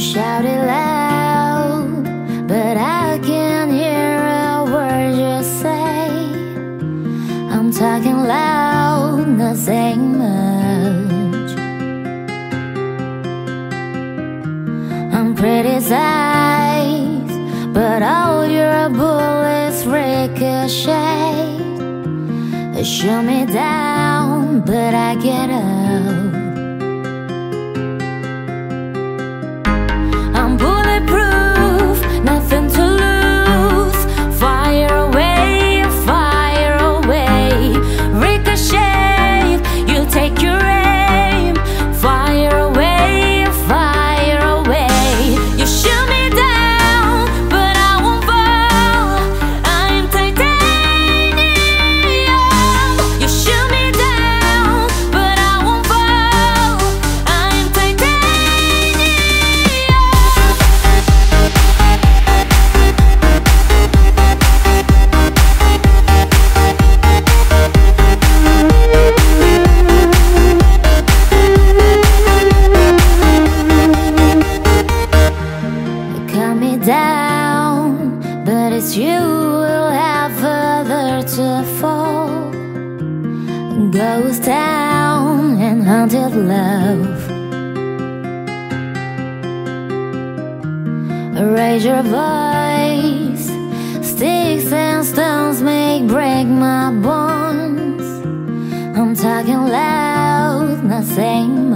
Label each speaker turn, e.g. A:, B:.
A: shout it loud, but I can't hear a word you say. I'm talking loud, not saying much. I'm criticized, but all your bullets ricochet. Shoot me down, but I get up. Cut me down, but it's you who'll have further to fall. Ghost town and haunted love. Raise your voice, sticks and stones make break my bones. I'm talking loud, not saying.